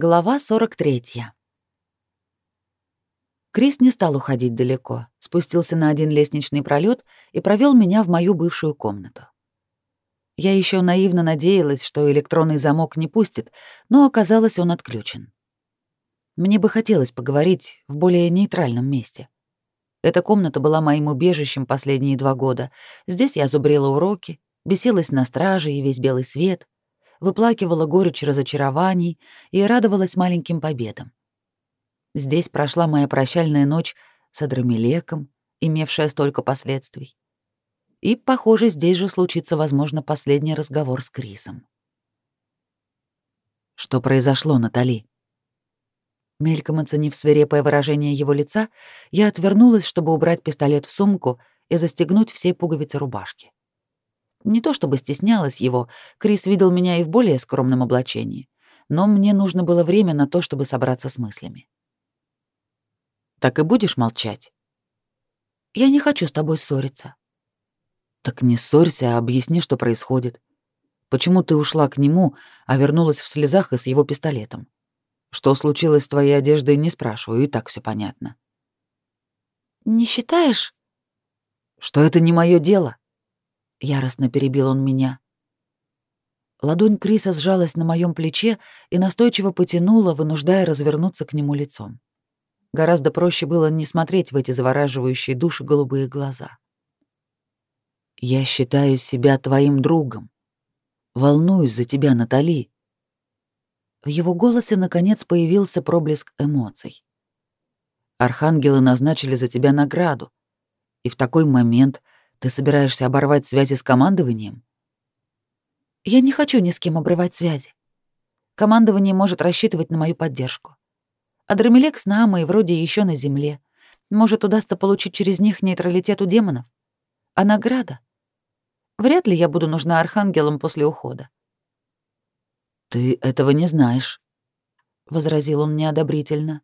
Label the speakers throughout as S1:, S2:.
S1: Глава 43. Крис не стал уходить далеко, спустился на один лестничный пролет и провел меня в мою бывшую комнату. Я еще наивно надеялась, что электронный замок не пустит, но оказалось, он отключен. Мне бы хотелось поговорить в более нейтральном месте. Эта комната была моим убежищем последние два года. Здесь я зубрила уроки, бесилась на страже и весь белый свет — выплакивала горечь разочарований и радовалась маленьким победам. Здесь прошла моя прощальная ночь с Адрамелеком, имевшая столько последствий. И, похоже, здесь же случится, возможно, последний разговор с Крисом. Что произошло, Натали? Мельком оценив свирепое выражение его лица, я отвернулась, чтобы убрать пистолет в сумку и застегнуть все пуговицы рубашки. Не то чтобы стеснялась его, Крис видел меня и в более скромном облачении, но мне нужно было время на то, чтобы собраться с мыслями. «Так и будешь молчать?» «Я не хочу с тобой ссориться». «Так не ссорься, а объясни, что происходит. Почему ты ушла к нему, а вернулась в слезах и с его пистолетом? Что случилось с твоей одеждой, не спрашиваю, и так все понятно».
S2: «Не считаешь?»
S1: «Что это не мое дело?» Яростно перебил он меня. Ладонь Криса сжалась на моем плече и настойчиво потянула, вынуждая развернуться к нему лицом. Гораздо проще было не смотреть в эти завораживающие души голубые глаза. «Я считаю себя твоим другом. Волнуюсь за тебя, Натали». В его голосе, наконец, появился проблеск эмоций. «Архангелы назначили за тебя награду, и в такой момент ты собираешься оборвать связи с командованием?
S2: Я не хочу ни с кем обрывать связи. Командование может рассчитывать на мою поддержку. А Драмелек с Наамой вроде еще на земле. Может, удастся получить через них нейтралитет у демонов. А награда? Вряд ли я буду нужна архангелам после ухода.
S1: «Ты этого не знаешь», — возразил он неодобрительно.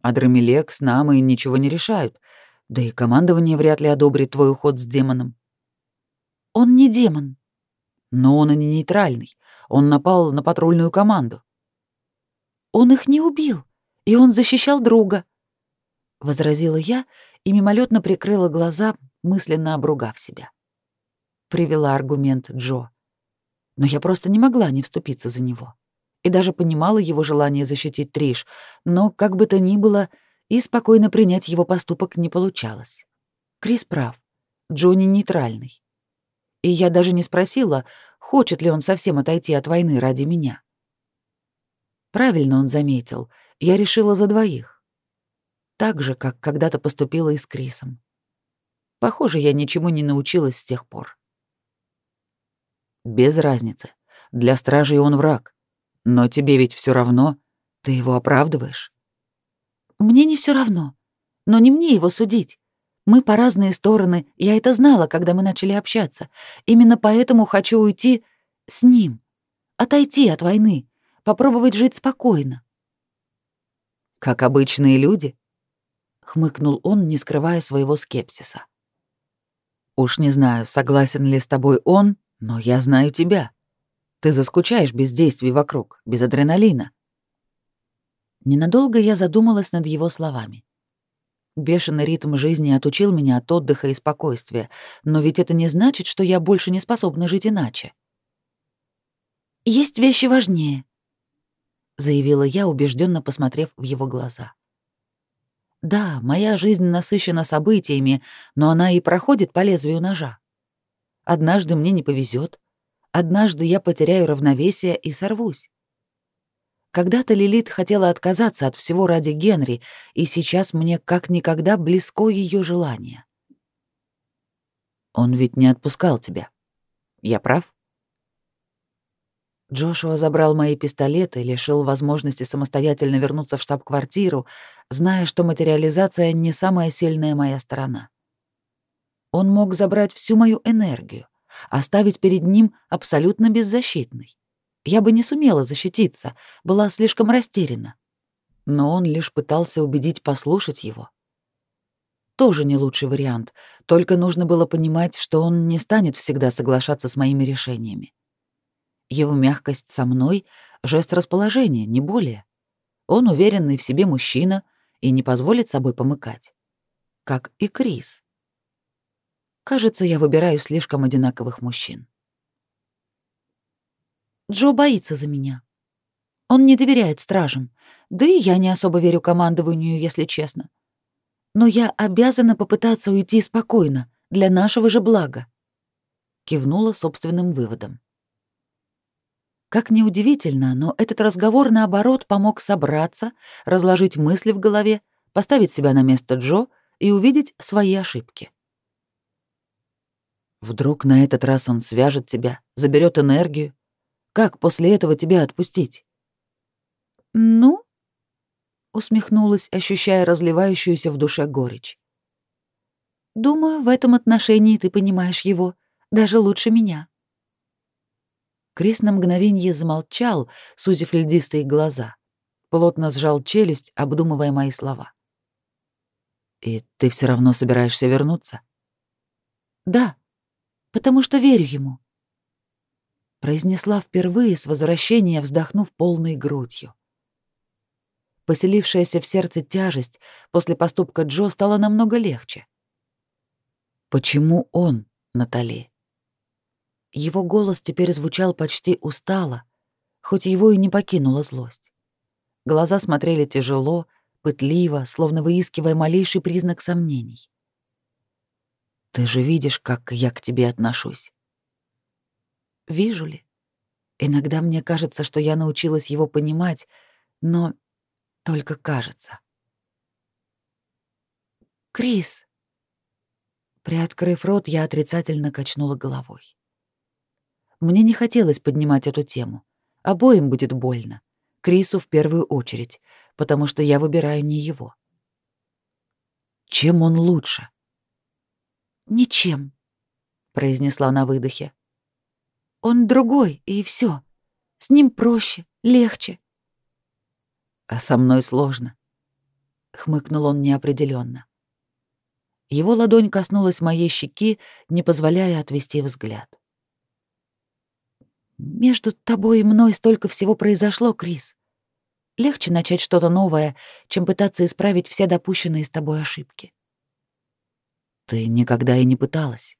S1: «Адрамелек с Намой ничего не решают. Да и командование вряд ли одобрит твой уход с демоном.
S2: Он не демон.
S1: Но он и не нейтральный. Он напал на патрульную команду.
S2: Он их не убил, и он защищал друга, возразила я и мимолетно прикрыла глаза, мысленно обругав себя. Привела аргумент Джо. Но я просто не могла не вступиться за него. И даже понимала его желание защитить Триш, но как бы то ни было, и спокойно принять его поступок не получалось. Крис прав. Джонни нейтральный. И я даже не спросила, хочет ли он совсем отойти от войны ради меня. Правильно он заметил, я решила за двоих. Так же, как когда-то поступила и с Крисом. Похоже, я ничему не научилась с тех пор. Без разницы. Для стражей он враг. Но тебе ведь все равно, ты его оправдываешь. Мне не все равно. Но не мне его судить. Мы по разные стороны, я это знала, когда мы начали общаться. Именно поэтому хочу уйти с ним. Отойти от войны, попробовать жить спокойно. Как обычные люди, хмыкнул он, не скрывая своего скепсиса. Уж не знаю, согласен ли с тобой он, но я знаю тебя. Ты заскучаешь без действий вокруг, без адреналина. Ненадолго я задумалась над его словами. Бешеный ритм жизни отучил меня от отдыха и спокойствия, но ведь это не значит, что я больше не способна жить иначе. «Есть вещи важнее», — заявила я, убежденно посмотрев в его глаза. «Да, моя жизнь насыщена событиями, но она и проходит по лезвию ножа. Однажды мне не повезет, однажды я потеряю равновесие и сорвусь. Когда-то Лилит хотела отказаться от всего ради Генри, и сейчас мне как никогда близко ее желание. Он ведь не отпускал тебя. Я прав? Джошуа забрал мои пистолеты лишил возможности самостоятельно вернуться в штаб-квартиру, зная, что материализация не самая сильная моя сторона. Он мог забрать всю мою энергию, оставить перед ним абсолютно беззащитной. Я бы не сумела защититься, была слишком растеряна. Но он лишь пытался убедить послушать его. Тоже не лучший вариант, только нужно было понимать, что он не станет всегда соглашаться с моими решениями.
S1: Его мягкость со мной — жест расположения, не более. Он уверенный в себе мужчина и не позволит собой помыкать. Как и Крис. Кажется, я выбираю слишком одинаковых мужчин.
S2: Джо боится за меня. Он не доверяет стражам, да и я не особо верю командованию, если честно. Но я обязана попытаться уйти спокойно, для нашего же блага. Кивнула собственным выводом. Как ни удивительно, но этот разговор, наоборот, помог собраться, разложить мысли в голове, поставить себя на место Джо и увидеть свои ошибки.
S1: Вдруг на этот раз он свяжет тебя, заберет энергию. Как после этого тебя отпустить?
S2: Ну, усмехнулась, ощущая разливающуюся в душе горечь. Думаю, в этом отношении ты понимаешь его даже лучше меня.
S1: Крис на мгновение замолчал, сузив льдистые глаза. Плотно сжал челюсть, обдумывая мои слова. «И ты все равно собираешься вернуться?»
S2: «Да, потому что верю ему», — произнесла впервые с возвращения, вздохнув полной грудью. Поселившаяся в сердце тяжесть после поступка Джо стала намного легче.
S1: «Почему он, Натали?»
S2: Его голос теперь звучал почти устало, хоть его и не покинула злость. Глаза смотрели тяжело, пытливо, словно выискивая малейший признак сомнений.
S1: «Ты же видишь, как я к тебе отношусь».
S2: «Вижу ли? Иногда мне кажется, что я научилась его понимать, но только кажется». «Крис!» Приоткрыв рот, я отрицательно качнула головой. Мне не хотелось поднимать эту тему. Обоим будет больно. Крису в первую очередь, потому что я выбираю не его.
S1: Чем он лучше?
S2: Ничем, произнесла на выдохе. Он другой, и все. С ним проще, легче.
S1: А со мной сложно, хмыкнул он неопределенно. Его ладонь коснулась моей щеки, не позволяя отвести взгляд.
S2: Между тобой и мной столько всего произошло, Крис. Легче начать что-то новое, чем пытаться исправить все допущенные с тобой ошибки.
S1: Ты никогда и не пыталась.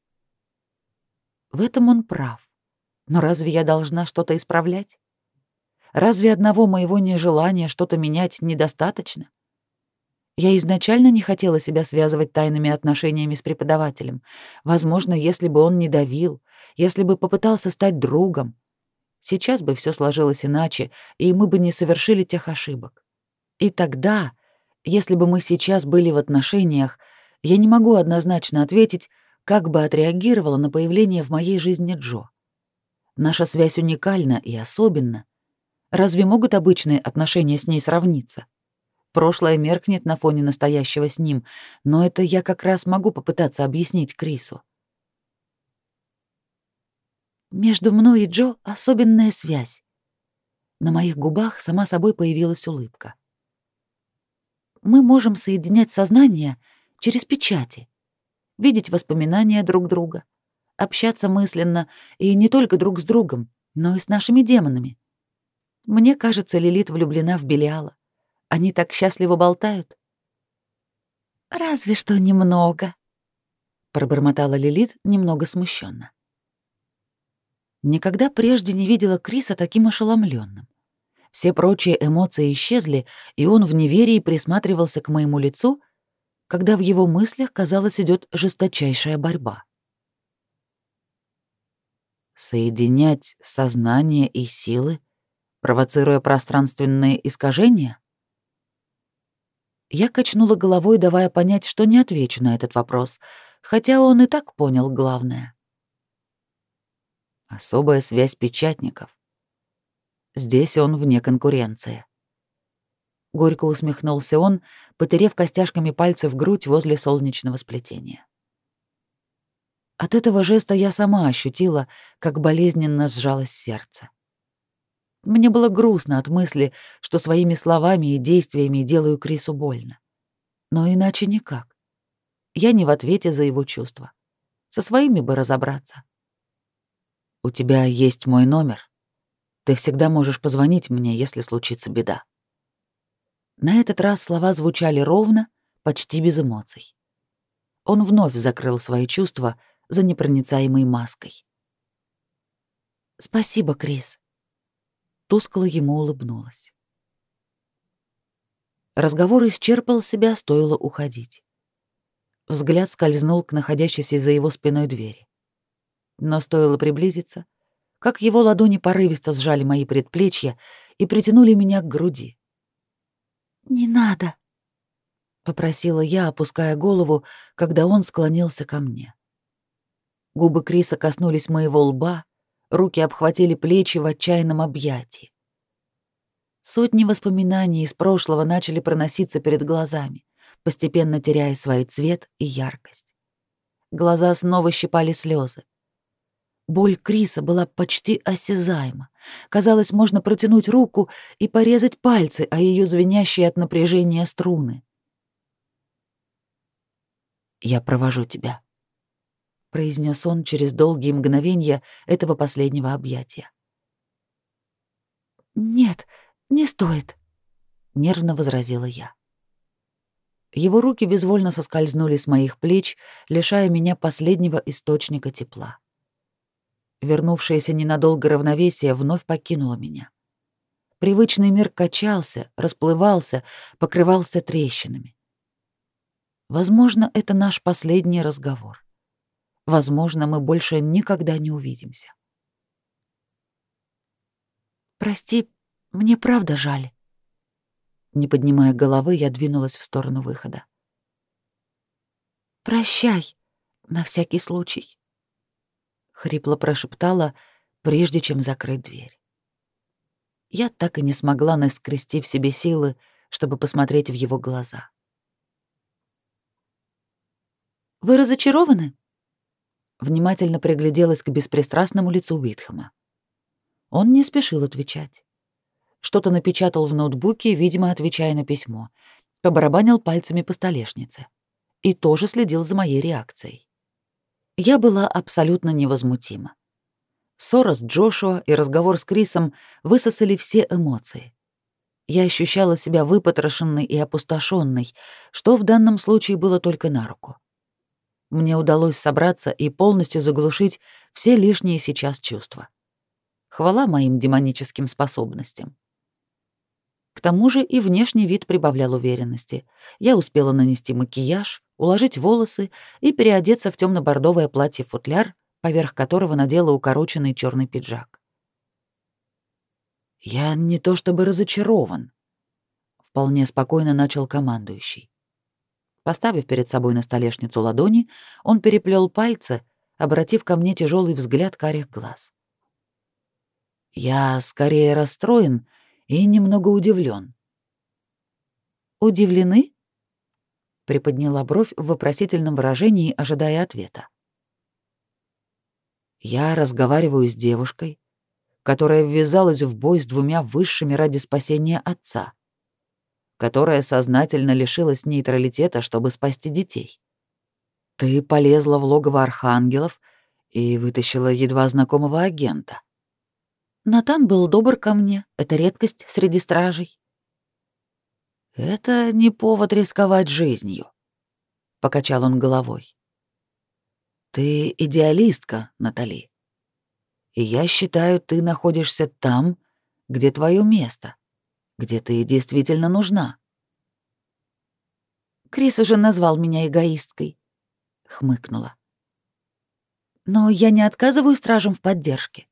S2: В этом он прав. Но разве я должна что-то исправлять? Разве одного моего нежелания что-то менять недостаточно? Я изначально не хотела себя связывать тайными отношениями с преподавателем. Возможно, если бы он не давил, если бы попытался стать другом, Сейчас бы все сложилось иначе, и мы бы не совершили тех ошибок. И тогда, если бы мы сейчас были в отношениях, я не могу однозначно ответить, как бы отреагировала на появление в моей жизни Джо. Наша связь уникальна и особенна. Разве могут обычные отношения с ней сравниться? Прошлое меркнет на фоне настоящего с ним, но это я как раз могу попытаться объяснить Крису. Между мной и Джо особенная связь. На моих губах сама собой появилась улыбка. Мы можем соединять сознание через печати, видеть воспоминания друг друга, общаться мысленно и не только друг с другом, но и с нашими демонами. Мне кажется, Лилит влюблена в Белиала. Они так счастливо болтают. «Разве что немного», — пробормотала Лилит немного смущенно. Никогда прежде не видела Криса таким ошеломленным. Все прочие эмоции исчезли, и он в неверии присматривался к моему лицу, когда в его мыслях, казалось, идет жесточайшая борьба.
S1: Соединять сознание и силы, провоцируя пространственные искажения?
S2: Я качнула головой, давая понять, что не отвечу на этот вопрос, хотя он и так понял главное
S1: особая связь печатников. Здесь он вне конкуренции.
S2: Горько усмехнулся он, потерев костяшками пальцев грудь возле солнечного сплетения. От этого жеста я сама ощутила, как болезненно сжалось сердце. Мне было грустно от мысли, что своими словами и действиями делаю Крису больно. Но иначе никак. Я не в ответе за его чувства. Со своими бы разобраться.
S1: «У тебя есть мой номер?» Ты всегда можешь позвонить мне, если случится беда. На этот раз слова звучали ровно, почти без эмоций. Он вновь закрыл свои чувства за непроницаемой маской.
S2: «Спасибо, Крис», — тускло ему улыбнулась.
S1: Разговор исчерпал себя, стоило уходить. Взгляд скользнул к находящейся за его спиной двери. Но стоило приблизиться, как его ладони порывисто сжали мои предплечья и притянули меня к груди.
S2: «Не надо», —
S1: попросила я, опуская голову, когда он склонился ко мне. Губы Криса коснулись моего лба, руки обхватили плечи в отчаянном объятии. Сотни воспоминаний из прошлого начали проноситься перед глазами, постепенно теряя свой цвет и яркость. Глаза снова щипали слезы. Боль Криса была почти осязаема. Казалось, можно протянуть руку и порезать пальцы, а ее звенящие от напряжения струны. «Я провожу тебя», — произнес он через долгие мгновения этого последнего объятия.
S2: «Нет, не стоит», — нервно возразила я.
S1: Его руки безвольно соскользнули с моих плеч, лишая меня последнего источника тепла. Вернувшееся ненадолго равновесие вновь покинуло меня. Привычный мир качался, расплывался, покрывался трещинами. Возможно, это наш последний разговор. Возможно, мы больше никогда не увидимся.
S2: Прости, мне правда жаль.
S1: Не поднимая головы, я двинулась в сторону выхода.
S2: Прощай, на всякий случай, хрипло прошептала, прежде чем закрыть дверь.
S1: Я так и не смогла наскрести в себе силы, чтобы посмотреть в его глаза.
S2: Вы разочарованы?
S1: Внимательно пригляделась к беспристрастному лицу Уитхэма. Он не спешил отвечать. Что-то напечатал в ноутбуке, видимо, отвечая на письмо. Побарабанил пальцами по столешнице. И тоже следил за моей реакцией. Я была абсолютно невозмутима. Ссора с Джошуа и разговор с Крисом высосали все эмоции. Я ощущала себя выпотрошенной и опустошенной, что в данном случае было только на руку мне удалось собраться и полностью заглушить все лишние сейчас чувства. Хвала моим демоническим способностям. К тому же и внешний вид прибавлял уверенности. Я успела нанести макияж, уложить волосы и переодеться в темно бордовое платье-футляр, поверх которого надела укороченный черный пиджак. «Я не то чтобы разочарован», — вполне спокойно начал командующий. Поставив перед собой на столешницу ладони, он переплел пальцы, обратив ко мне тяжелый взгляд карих глаз. Я скорее расстроен и немного удивлен.
S2: Удивлены?
S1: Приподняла бровь в вопросительном выражении, ожидая ответа. Я разговариваю с девушкой, которая ввязалась в бой с двумя высшими ради спасения отца которая сознательно лишилась нейтралитета, чтобы спасти детей. Ты полезла в логово архангелов и вытащила едва знакомого агента.
S2: Натан был добр ко мне, это редкость среди стражей.
S1: Это не повод рисковать жизнью, покачал он головой. Ты идеалистка, Натали. И я считаю, ты находишься там, где твое место где ты действительно нужна.
S2: Крис уже назвал меня эгоисткой, хмыкнула. Но я не отказываю стражам в поддержке.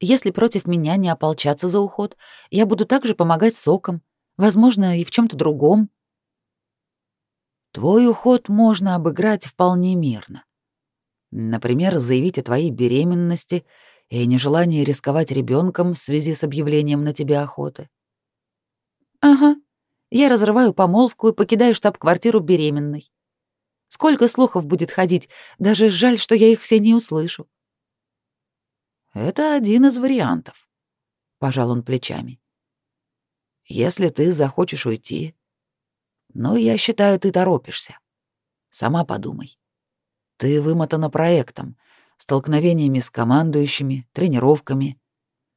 S2: Если против меня не ополчаться за уход, я буду также помогать сокам, возможно, и в чем то другом.
S1: Твой уход можно обыграть вполне мирно. Например, заявить о твоей беременности и нежелании рисковать ребенком в связи с объявлением на тебя охоты.
S2: Ага. Я разрываю помолвку и покидаю штаб-квартиру беременной. Сколько слухов будет ходить, даже жаль, что я их все не услышу.
S1: Это один из вариантов, пожал он плечами. Если ты захочешь уйти, но я считаю, ты торопишься. Сама подумай. Ты вымотана проектом, столкновениями с командующими, тренировками.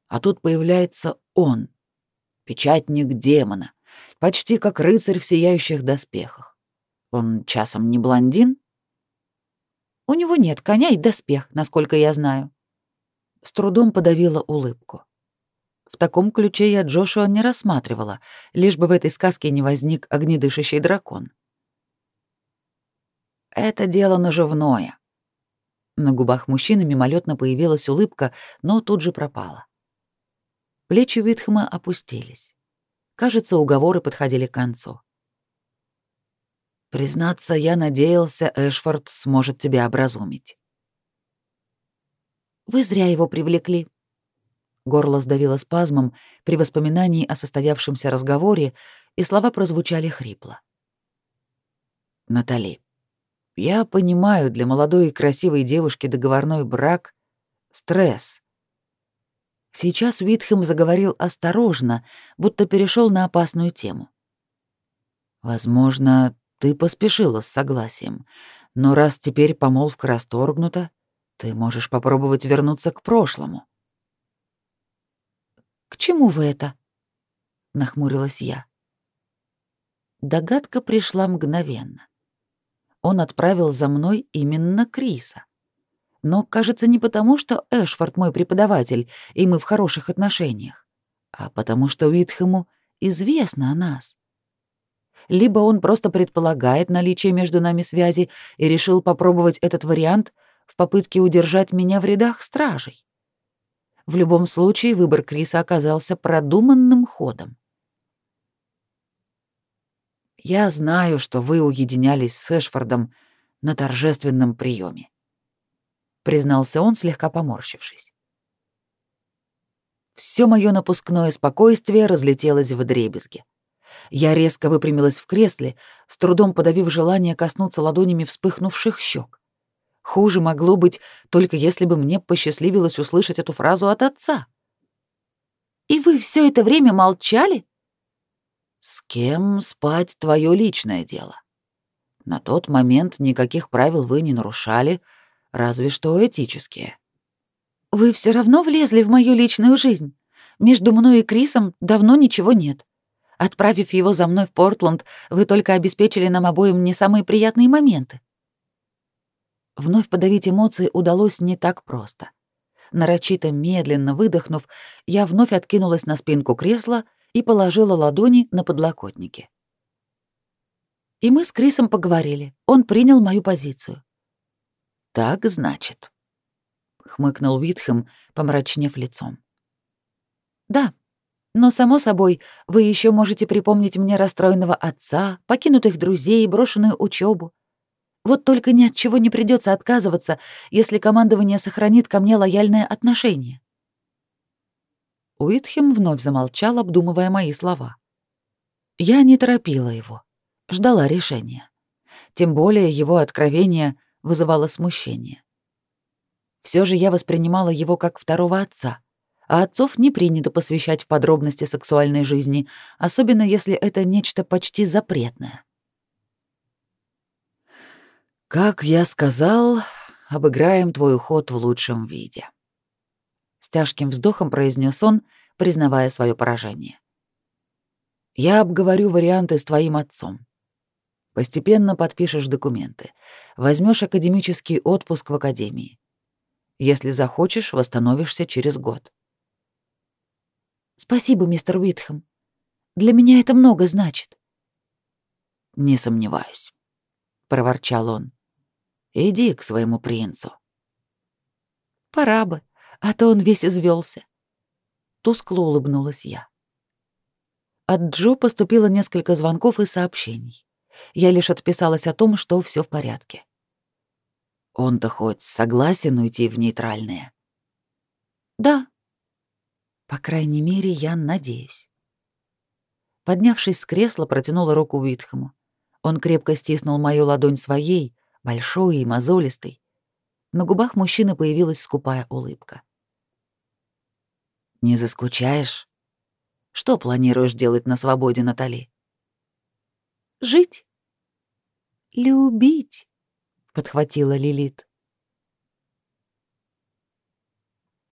S1: А тут появляется он, печатник демона, почти как рыцарь в сияющих доспехах. Он часом не блондин?
S2: У него нет коня и доспех, насколько я знаю. С трудом подавила улыбку. В таком ключе я Джошуа не рассматривала, лишь бы в этой сказке не возник огнедышащий дракон.
S1: Это дело наживное. На губах мужчины мимолетно появилась улыбка, но тут же пропала. Плечи Уитхэма опустились. Кажется, уговоры подходили к концу. Признаться, я надеялся, Эшфорд сможет тебя образумить.
S2: Вы зря его привлекли. Горло сдавило спазмом при воспоминании о состоявшемся разговоре, и слова прозвучали хрипло.
S1: Натали, я понимаю, для молодой и красивой девушки договорной брак — стресс. Сейчас Уитхэм заговорил осторожно, будто перешел на опасную тему. Возможно, ты поспешила с согласием, но раз теперь помолвка расторгнута, ты можешь попробовать вернуться к прошлому.
S2: К чему вы это? нахмурилась я.
S1: Догадка пришла мгновенно. Он отправил за мной именно Криса. Но, кажется, не потому, что Эшфорд мой преподаватель, и мы в хороших отношениях, а потому что Уитхэму известно о нас. Либо он просто предполагает наличие между нами связи и решил попробовать этот вариант в попытке удержать меня в рядах стражей. В любом случае, выбор Криса оказался продуманным ходом. Я знаю, что вы уединялись с Эшфордом на торжественном приеме, признался он, слегка поморщившись. Все мое напускное спокойствие разлетелось в дребезги. Я резко выпрямилась в кресле, с трудом подавив желание коснуться ладонями вспыхнувших щек. Хуже могло быть, только если бы мне посчастливилось услышать эту фразу от отца.
S2: «И вы все это время молчали?»
S1: С кем спать твое личное дело. На тот момент никаких правил вы не нарушали, разве что этические.
S2: Вы все равно влезли в мою личную жизнь. Между мной и Крисом давно ничего нет. Отправив его за мной в Портленд, вы только обеспечили нам обоим не самые приятные моменты.
S1: Вновь подавить эмоции удалось не так просто. Нарочито медленно выдохнув, я вновь откинулась на спинку кресла и положила ладони на подлокотники.
S2: И мы с Крисом поговорили. Он принял мою позицию.
S1: «Так, значит», — хмыкнул Витхэм, помрачнев лицом.
S2: «Да, но, само собой, вы еще можете припомнить мне расстроенного отца, покинутых друзей, брошенную учебу. Вот только ни от чего не придется отказываться, если командование сохранит ко мне лояльное отношение.
S1: Уитхем вновь замолчал, обдумывая мои слова. Я не торопила его, ждала решения. Тем более его откровение вызывало смущение. Все же я воспринимала его как второго отца, а отцов не принято посвящать в подробности сексуальной жизни, особенно если это нечто почти запретное. «Как я сказал, обыграем твой уход в лучшем виде», тяжким вздохом произнес он, признавая свое поражение. Я обговорю варианты с твоим отцом. Постепенно подпишешь документы. Возьмешь академический отпуск в академии. Если захочешь, восстановишься через год.
S2: Спасибо, мистер Уитхэм. Для меня это много значит.
S1: Не сомневаюсь, проворчал он. Иди к своему принцу.
S2: Пора бы а то он весь извелся.
S1: Тускло улыбнулась я. От Джо поступило несколько звонков и сообщений. Я лишь отписалась о том, что все в порядке. Он-то хоть согласен уйти в нейтральное?
S2: Да.
S1: По крайней мере, я надеюсь. Поднявшись с кресла, протянула руку Уитхэму. Он крепко стиснул мою ладонь своей, большой и мозолистой. На губах мужчины появилась скупая улыбка. Не заскучаешь? Что планируешь делать на свободе, Натали?
S2: Жить.
S1: Любить, подхватила Лилит.